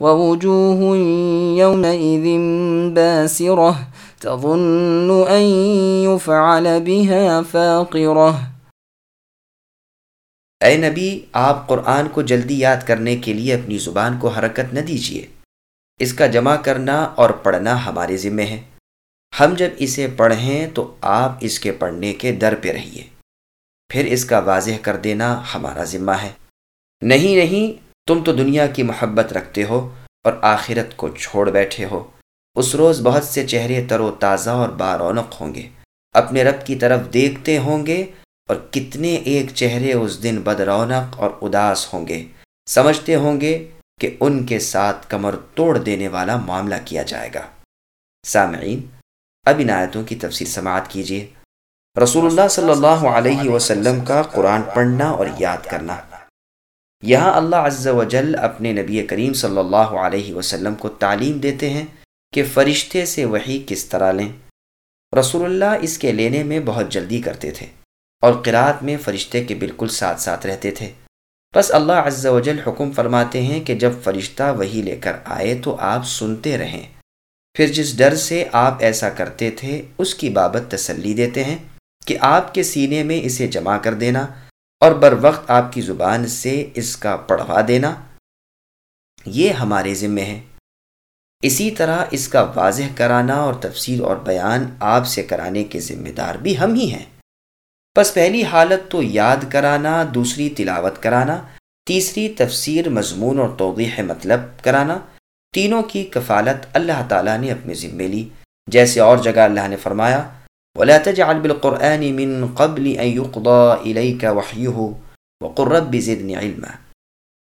ووجوه يومئذ باسرة تظن أن يفعل بها فاقرة. اے نبی، آپ قرآن کو جلدی یاد کرنے کے لیے اپنی زبان کو حرکت نہ دیجیے اس کا جمع کرنا اور پڑھنا ہمارے ذمے ہے۔ ہم جب اسے پڑھیں تو آپ اس کے پڑھنے کے در پہ رہیے۔ پھر اس کا واضح کر دینا ہمارا ذمہ ہے۔ نہیں نہیں تم تو دنیا کی محبت رکھتے ہو اور آخرت کو چھوڑ بیٹھے ہو۔ اس روز بہت سے چہرے تر و تازہ اور بارونق ہوں گے۔ اپنے رب کی طرف دیکھتے ہوں گے اور کتنے ایک چہرے اس دن بد رونق اور اداس ہوں گے۔ سمجھتے ہوں گے کہ ان کے ساتھ کمر توڑ دینے والا معاملہ کیا جائے گا۔ سامعین، اب ان آیتوں کی تفصیل سماعت کیجیے۔ رسول اللہ صلی اللہ علیہ وسلم کا قرآن پڑھنا اور یاد کرنا۔ یہاں اللہ عز و جل اپنے نبی کریم صلی اللہ علیہ وسلم کو تعلیم دیتے ہیں کہ فرشتے سے وہی کس طرح لیں۔ رسول اللہ اس کے لینے میں بہت جلدی کرتے تھے اور قرآت میں فرشتے کے بالکل ساتھ ساتھ رہتے تھے۔ بس اللہ عز و جل حکم فرماتے ہیں کہ جب فرشتہ وہی لے کر آئے تو آپ سنتے رہیں۔ پھر جس ڈر سے آپ ایسا کرتے تھے اس کی بابت تسلی دیتے ہیں کہ آپ کے سینے میں اسے جمع کر دینا۔ اور بر وقت آپ کی زبان سے اس کا پڑھوا دینا، یہ ہمارے ذمے ہے۔ اسی طرح اس کا واضح کرانا اور تفسیر اور بیان آپ سے کرانے کے ذمہ دار بھی ہم ہی ہیں۔ بس پہلی حالت تو یاد کرانا، دوسری تلاوت کرانا، تیسری تفسیر مضمون اور توضیح مطلب کرانا، تینوں کی کفالت اللہ تعالیٰ نے اپنے ذمے لی۔ جیسے اور جگہ اللہ نے فرمایا ولا تجعل بالقرآن من قبل ان يقضى إليك وحيه وقل رب زدني علما.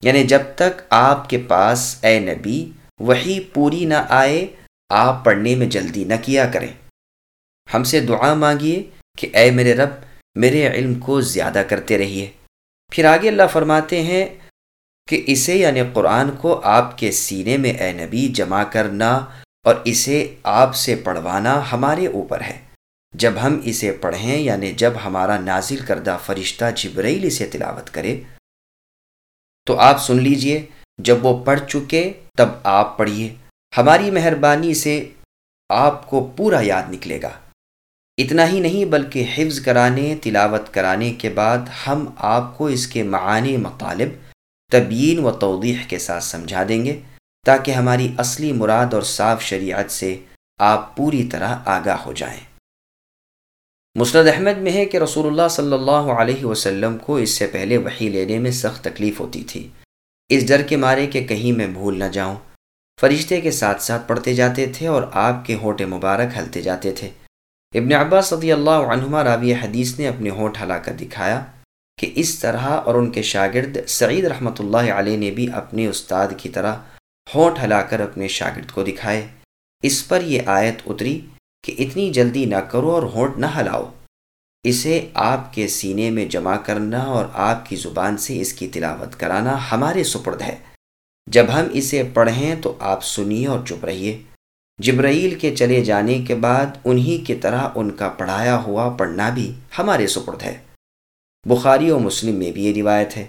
یعنی جب تک آپ کے پاس اے نبی وہی پوری نہ آئے، آپ پڑھنے میں جلدی نہ کیا کریں۔ ہم سے دعا مانگیے کہ اے میرے رب، میرے علم کو زیادہ کرتے رہیے۔ پھر آگے اللہ فرماتے ہیں کہ اسے یعنی قرآن کو آپ کے سینے میں اے نبی جمع کرنا اور اسے آپ سے پڑھوانا ہمارے اوپر ہے۔ جب ہم اسے پڑھیں یعنی جب ہمارا نازل کردہ فرشتہ جبرائیل اسے تلاوت کرے، تو آپ سن لیجیے، جب وہ پڑھ چکے، تب آپ پڑھیے ہماری مہربانی سے آپ کو پورا یاد نکلے گا۔ اتنا ہی نہیں، بلکہ حفظ کرانے، تلاوت کرانے کے بعد ہم آپ کو اس کے معانی مطالب، تبیین و توضیح کے ساتھ سمجھا دیں گے، تاکہ ہماری اصلی مراد اور صاف شریعت سے آپ پوری طرح آگاہ ہو جائیں۔ مسرد احمد میں ہے کہ رسول اللہ صلی اللہ علیہ وسلم کو اس سے پہلے وہی لینے میں سخت تکلیف ہوتی تھی۔ اس ڈر کے مارے کہ کہیں میں بھول نہ جاؤں۔ فرشتے کے ساتھ ساتھ پڑھتے جاتے تھے اور آپ کے ہونٹ مبارک ہلتے جاتے تھے۔ ابن عباس صدی اللہ عنہما راوی حدیث نے اپنے ہونٹ ہلا کر دکھایا کہ اس طرح اور ان کے شاگرد سعید رحمۃ اللہ علیہ نے بھی اپنے استاد کی طرح ہونٹ ہلا کر اپنے شاگرد کو دکھائے۔ اس پر یہ آیت اتری کہ اتنی جلدی نہ کرو اور ہونٹ نہ ہلاؤ۔ اسے آپ کے سینے میں جمع کرنا اور آپ کی زبان سے اس کی تلاوت کرانا ہمارے سپرد ہے۔ جب ہم اسے پڑھیں تو آپ سنیے اور چپ رہیے۔ جبرائیل کے چلے جانے کے بعد انہی کی طرح ان کا پڑھایا ہوا پڑھنا بھی ہمارے سپرد ہے۔ بخاری و مسلم میں بھی یہ روایت ہے۔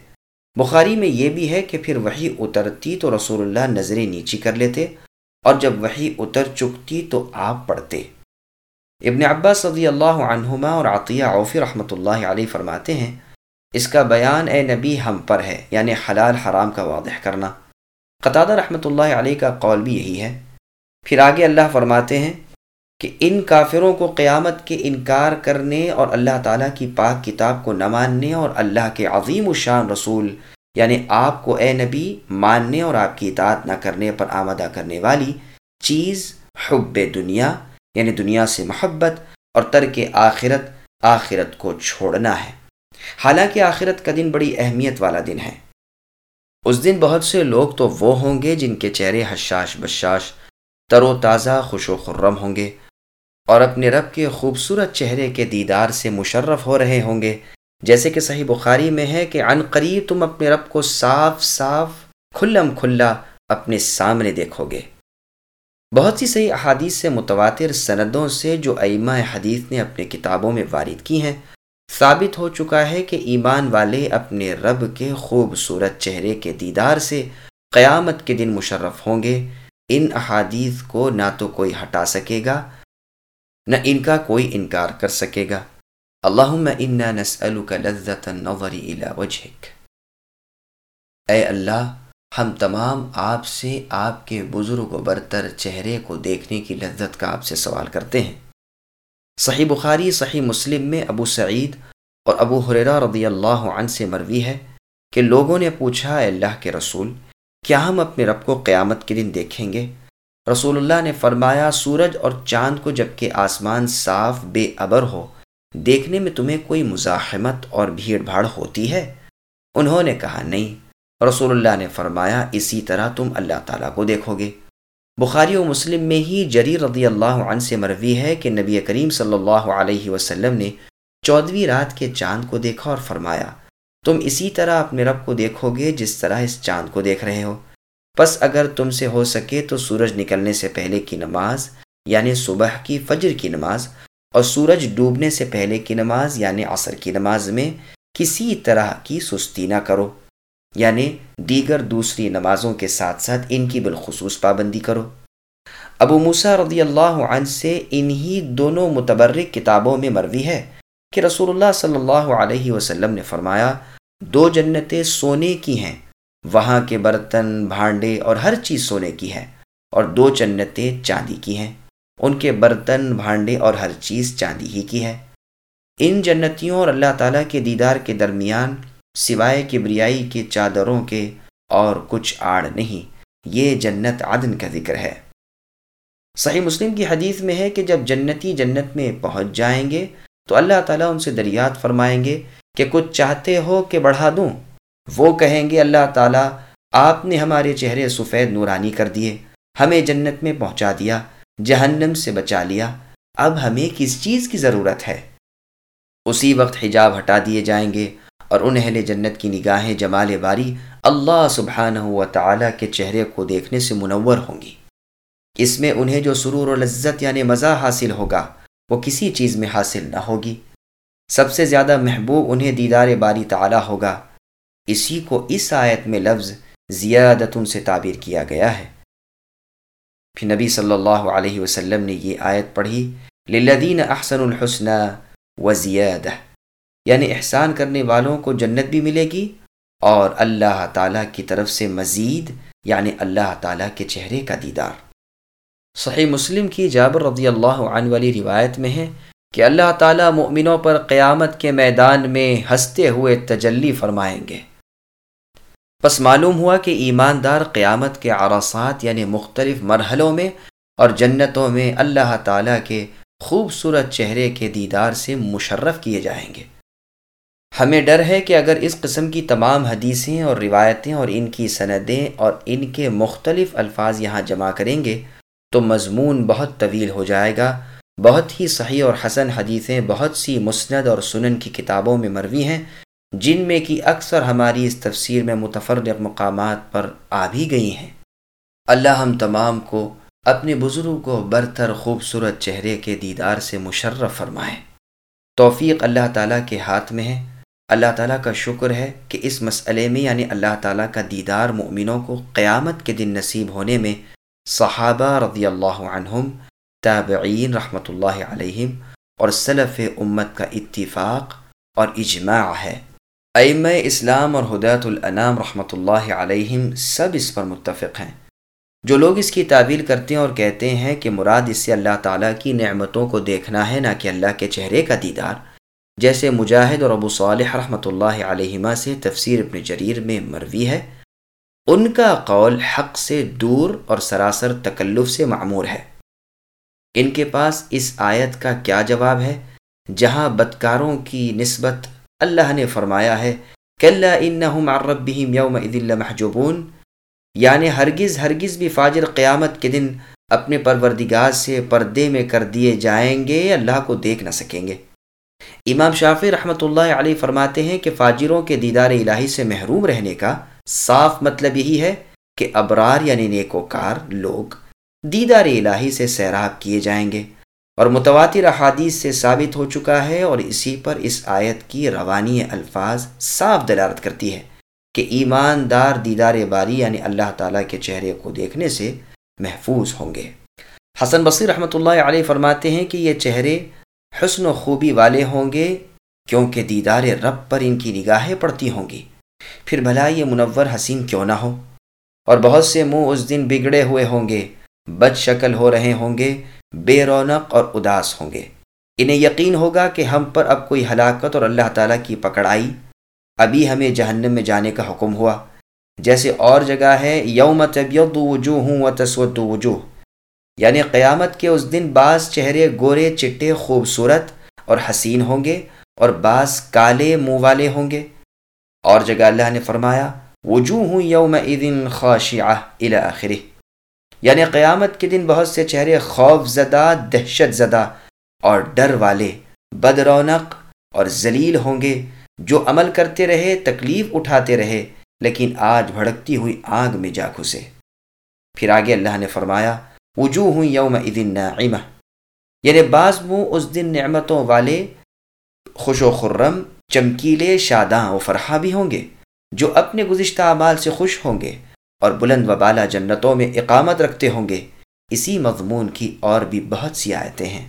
بخاری میں یہ بھی ہے کہ پھر وہی اترتی تو رسول اللہ نظریں نیچی کر لیتے اور جب وہی اتر چکتی تو آپ پڑھتے۔ ابن عباس صدی اللہ عنہما اور عطیہ عوفی رحمۃ اللہ علیہ فرماتے ہیں، اس کا بیان اے نبی ہم پر ہے یعنی حلال حرام کا واضح کرنا۔ قطادہ رحمۃ اللہ علیہ کا قول بھی یہی ہے۔ پھر آگے اللہ فرماتے ہیں کہ ان کافروں کو قیامت کے انکار کرنے اور اللہ تعالیٰ کی پاک کتاب کو نہ ماننے اور اللہ کے عظیم الشان رسول یعنی آپ کو اے نبی ماننے اور آپ کی اطاعت نہ کرنے پر آمدہ کرنے والی چیز حب دنیا یعنی دنیا سے محبت اور ترک آخرت آخرت کو چھوڑنا ہے۔ حالانکہ آخرت کا دن بڑی اہمیت والا دن ہے۔ اس دن بہت سے لوگ تو وہ ہوں گے جن کے چہرے حشاش بشاش، تر و تازہ، خوش و خرم ہوں گے اور اپنے رب کے خوبصورت چہرے کے دیدار سے مشرف ہو رہے ہوں گے۔ جیسے کہ صحیح بخاری میں ہے کہ عن قریب تم اپنے رب کو صاف صاف، کھلم کھلا اپنے سامنے دیکھو گے۔ بہت سی صحیح احادیث سے متواتر سندوں سے جو ائمہ حدیث نے اپنے کتابوں میں وارد کی ہیں، ثابت ہو چکا ہے کہ ایمان والے اپنے رب کے خوبصورت چہرے کے دیدار سے قیامت کے دن مشرف ہوں گے۔ ان احادیث کو نہ تو کوئی ہٹا سکے گا، نہ ان کا کوئی انکار کر سکے گا۔ اللہم انا نسألک لذت النظر الى وجهک اے اللہ ہم تمام آپ سے آپ کے بزرگ و برتر چہرے کو دیکھنے کی لذت کا آپ سے سوال کرتے ہیں۔ صحیح بخاری، صحیح مسلم میں ابو سعید اور ابو حریرہ رضی اللہ عنہ سے مروی ہے کہ لوگوں نے پوچھا، اے اللہ کے رسول، کیا ہم اپنے رب کو قیامت کے دن دیکھیں گے؟ رسول اللہ نے فرمایا، سورج اور چاند کو جبکہ آسمان صاف بے ابر ہو، دیکھنے میں تمہیں کوئی مزاحمت اور بھیڑ بھاڑ ہوتی ہے؟ انہوں نے کہا، نہیں۔ رسول اللہ نے فرمایا، اسی طرح تم اللہ تعالیٰ کو دیکھو گے۔ بخاری و مسلم میں ہی جری رضی اللہ عنہ سے مروی ہے کہ نبی کریم صلی اللہ علیہ وسلم نے چودھویں رات کے چاند کو دیکھا اور فرمایا، تم اسی طرح اپنے رب کو دیکھو گے جس طرح اس چاند کو دیکھ رہے ہو۔ بس اگر تم سے ہو سکے تو سورج نکلنے سے پہلے کی نماز یعنی صبح کی فجر کی نماز، اور سورج ڈوبنے سے پہلے کی نماز یعنی عصر کی نماز میں کسی طرح کی سستی نہ کرو۔ یعنی دیگر دوسری نمازوں کے ساتھ ساتھ ان کی بالخصوص پابندی کرو۔ ابو موسا رضی اللہ عنہ سے انہی دونوں متبرک کتابوں میں مروی ہے کہ رسول اللہ صلی اللہ علیہ وسلم نے فرمایا، دو جنتیں سونے کی ہیں، وہاں کے برتن، بھانڈے اور ہر چیز سونے کی ہے، اور دو جنتیں چاندی کی ہیں۔ ان کے برتن، بھانڈے اور ہر چیز چاندی ہی کی ہے۔ ان جنتیوں اور اللہ تعالیٰ کے دیدار کے درمیان سوائے کے بریائی کے چادروں کے اور کچھ آڑ نہیں۔ یہ جنت عدن کا ذکر ہے۔ صحیح مسلم کی حدیث میں ہے کہ جب جنتی جنت میں پہنچ جائیں گے تو اللہ تعالیٰ ان سے دریات فرمائیں گے کہ کچھ چاہتے ہو کہ بڑھا دوں۔ وہ کہیں گے، اللہ تعالیٰ، آپ نے ہمارے چہرے سفید نورانی کر دیے، ہمیں جنت میں پہنچا دیا، جہنم سے بچا لیا۔ اب ہمیں کس چیز کی ضرورت ہے؟ اسی وقت حجاب ہٹا دیے جائیں گے۔ اور ان اہل جنت کی نگاہیں جمال باری اللہ سبحانہ و تعالیٰ کے چہرے کو دیکھنے سے منور ہوں گی۔ اس میں انہیں جو سرور و لذت یعنی مزہ حاصل ہوگا، وہ کسی چیز میں حاصل نہ ہوگی۔ سب سے زیادہ محبوب انہیں دیدار باری تعالیٰ ہوگا۔ اسی کو اس آیت میں لفظ زیادت ان سے تعبیر کیا گیا ہے۔ پھر نبی صلی اللہ علیہ وسلم نے یہ آیت پڑھی، للذین احسن الحسن و زیادہ۔ یعنی احسان کرنے والوں کو جنت بھی ملے گی اور اللہ تعالیٰ کی طرف سے مزید یعنی اللہ تعالیٰ کے چہرے کا دیدار۔ صحیح مسلم کی جابر رضی اللہ عنہ والی روایت میں ہے کہ اللہ تعالیٰ مؤمنوں پر قیامت کے میدان میں ہنستے ہوئے تجلی فرمائیں گے۔ بس معلوم ہوا کہ ایماندار قیامت کے عرصات یعنی مختلف مرحلوں میں اور جنتوں میں اللہ تعالیٰ کے خوبصورت چہرے کے دیدار سے مشرف کیے جائیں گے۔ ہمیں ڈر ہے کہ اگر اس قسم کی تمام حدیثیں اور روایتیں اور ان کی سندیں اور ان کے مختلف الفاظ یہاں جمع کریں گے تو مضمون بہت طویل ہو جائے گا۔ بہت ہی صحیح اور حسن حدیثیں بہت سی مسند اور سنن کی کتابوں میں مروی ہیں، جن میں کی اکثر ہماری اس تفسیر میں متفرق مقامات پر آ بھی گئی ہیں۔ اللہ ہم تمام کو اپنے بزرگ کو برتر خوبصورت چہرے کے دیدار سے مشرف فرمائے۔ توفیق اللہ تعالیٰ کے ہاتھ میں ہے۔ اللہ تعالیٰ کا شکر ہے کہ اس مسئلے میں یعنی اللہ تعالیٰ کا دیدار مؤمنوں کو قیامت کے دن نصیب ہونے میں صحابہ رضی اللہ عنہم، تابعین رحمۃ اللہ علیہم اور صلف امت کا اتفاق اور اجماع ہے۔ ائمہ اسلام اور ہدایت الانام رحمۃ اللہ علیہم سب اس پر متفق ہیں۔ جو لوگ اس کی تعبیر کرتے ہیں اور کہتے ہیں کہ مراد اس سے اللہ تعالیٰ کی نعمتوں کو دیکھنا ہے، نہ کہ اللہ کے چہرے کا دیدار جیسے مجاہد اور ابو صالح رحمۃ اللہ علیہما سے تفسیر ابن جریر میں مروی ہے، ان کا قول حق سے دور اور سراسر تکلف سے معمور ہے۔ ان کے پاس اس آیت کا کیا جواب ہے؟ جہاں بدکاروں کی نسبت اللہ نے فرمایا ہے محجوبون یعنی ہرگز ہرگز بھی فاجر قیامت کے دن اپنے پروردگار سے پردے میں کر دیے جائیں گے اللہ کو دیکھ نہ سکیں گے۔ امام شافی رحمۃ اللہ علیہ فرماتے ہیں کہ فاجروں کے دیدار الہی سے محروم رہنے کا صاف مطلب یہی ہے کہ ابرار یعنی نیکوکار لوگ دیدار الہی سے سیراب کیے جائیں گے اور متواتر احادیث سے ثابت ہو چکا ہے اور اسی پر اس آیت کی روانی الفاظ صاف دلالت کرتی ہے کہ ایماندار دیدار باری یعنی اللہ تعالیٰ کے چہرے کو دیکھنے سے محفوظ ہوں گے۔ حسن بصیر رحمۃ اللہ علیہ فرماتے ہیں کہ یہ چہرے حسن و خوبی والے ہوں گے کیونکہ دیدار رب پر ان کی نگاہیں پڑتی ہوں گی۔ پھر بھلا یہ منور حسین کیوں نہ ہو۔ اور بہت سے منہ اس دن بگڑے ہوئے ہوں گے، بد شکل ہو رہے ہوں گے، بے رونق اور اداس ہوں گے۔ انہیں یقین ہوگا کہ ہم پر اب کوئی ہلاکت اور اللہ تعالیٰ کی پکڑائی ابھی ہمیں جہنم میں جانے کا حکم ہوا۔ جیسے اور جگہ ہے، یوم طبیعت وجوہ ہوں و تسود وجوہ۔ یعنی قیامت کے اس دن بعض چہرے گورے چٹے خوبصورت اور حسین ہوں گے اور بعض کالے منہ والے ہوں گے۔ اور جگہ اللہ نے فرمایا، وجوہ ہوں یوم خاشعہ آخر یعنی قیامت کے دن بہت سے چہرے خوف زدہ، دہشت زدہ اور ڈر والے، بد رونق اور ذلیل ہوں گے جو عمل کرتے رہے، تکلیف اٹھاتے رہے، لیکن آج بھڑکتی ہوئی آگ میں جا گھسے۔ پھر آگے اللہ نے فرمایا وجوہ ہوں یوم نعیمہ یعنی بعض منہ اس دن نعمتوں والے خوش و خرم، چمکیلے، شاداں و فرحا بھی ہوں گے، جو اپنے گزشتہ اعمال سے خوش ہوں گے اور بلند و بالا جنتوں میں اقامت رکھتے ہوں گے۔ اسی مضمون کی اور بھی بہت سی آیتیں ہیں۔